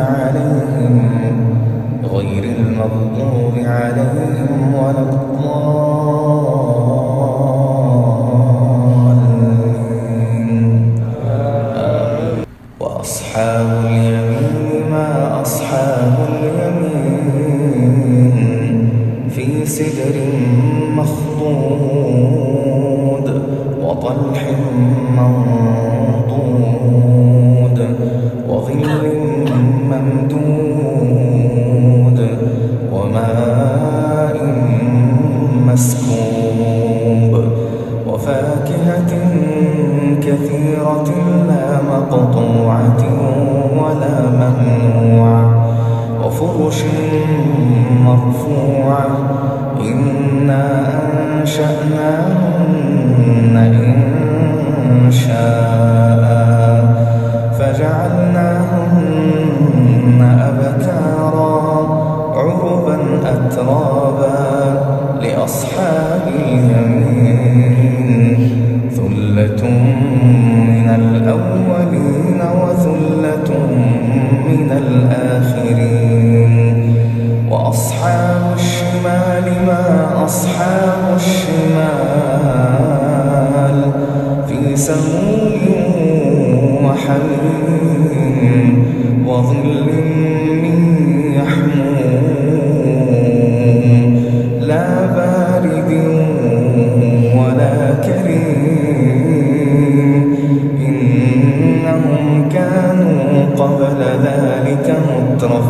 عليهم غير المغضوب عليهم ولا الضالين. وأصحاب اليمين ما أصحاب اليمين في سدر مخضود وطلح منضود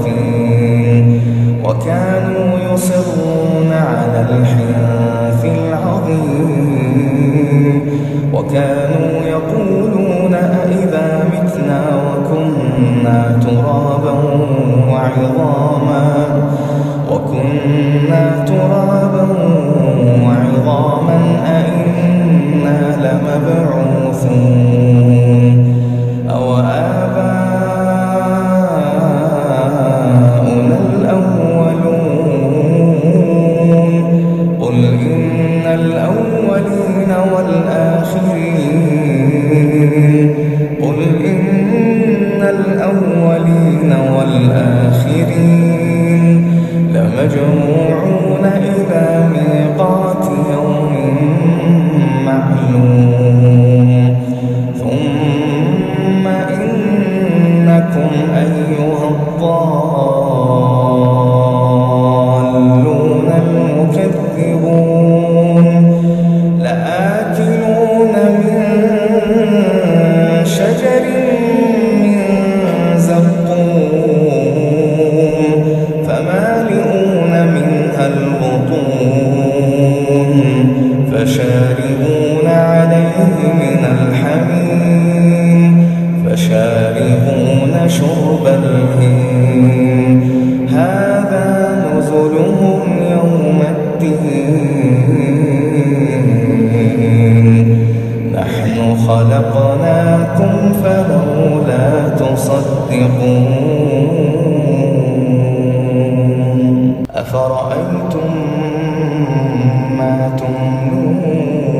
مترفين وكانوا يصرون على الحنث العظيم وكانوا يقولون أئذا متنا وكنا ترابا وعظاما وكنا ترابا وعظاما والآخرين قل إن الأولين والآخرين لمجموعون إلى فشاربون شرب الهيم هذا نزلهم يوم الدين. نحن خلقناكم فلولا تصدقون. أفرأيتم ما تمنون؟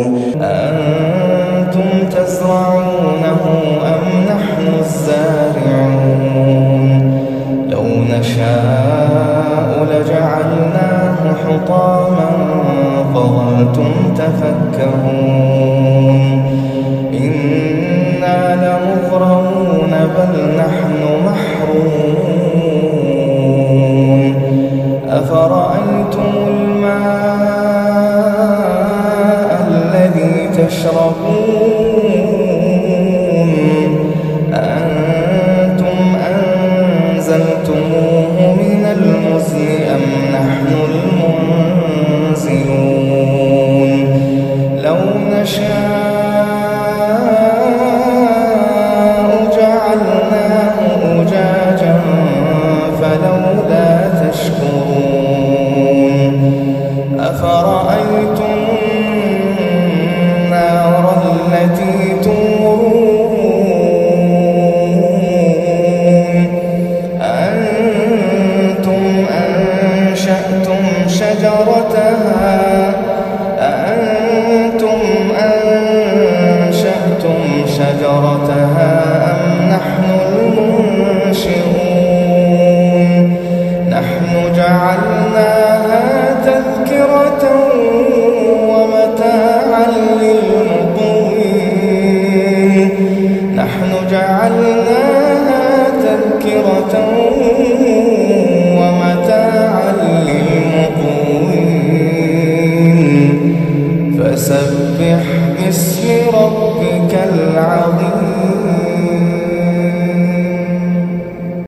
فظلتم تفكرون إنا لمغرمون بل نحن محرومون. أفرأيتم الماء الذي تشربون؟ أنتم أنزلتموه